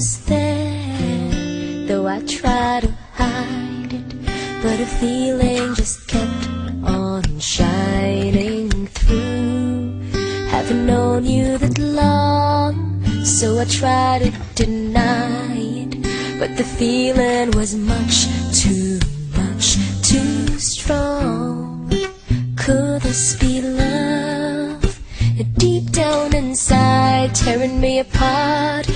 was there, though I tried to hide it. But a feeling just kept on shining through. Haven't known you that long, so I tried to deny it. But the feeling was much too much too strong. Could this be love? Deep down inside, tearing me apart.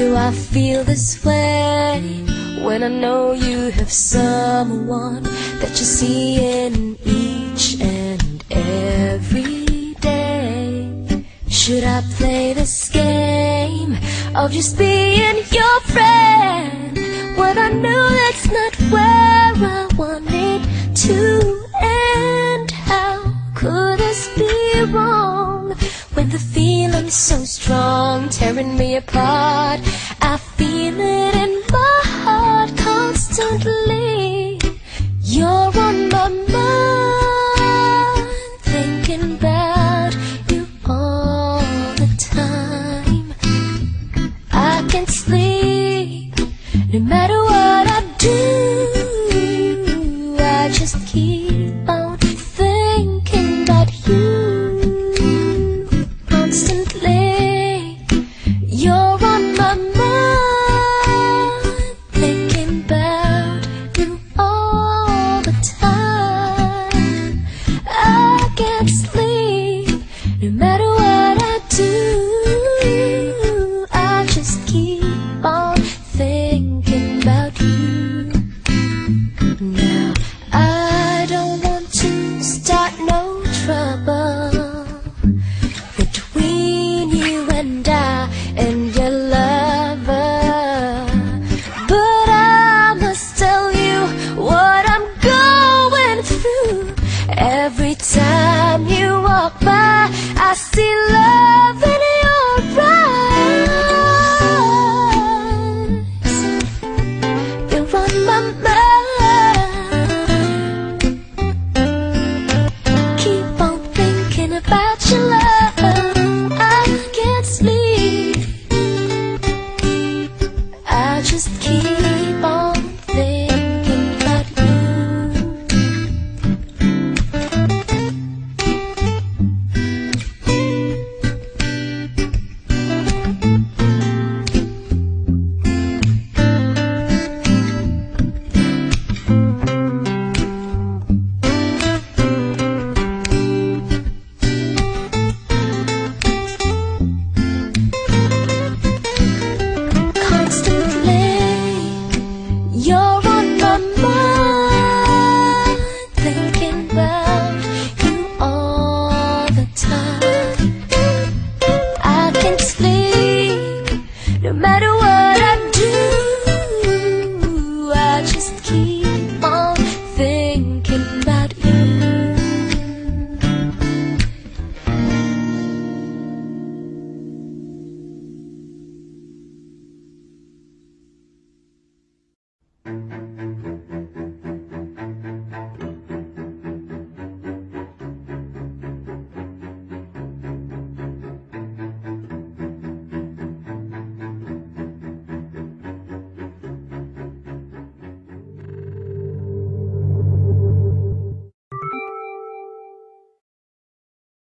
Do I feel this way when I know you have someone that you see in each and every day? Should I play this game of just being your friend when I know that's not where I want it to end? How could this be wrong when the feeling's so strong, tearing me apart? You're on my mind, thinking about you all the time. I can't sleep Every time you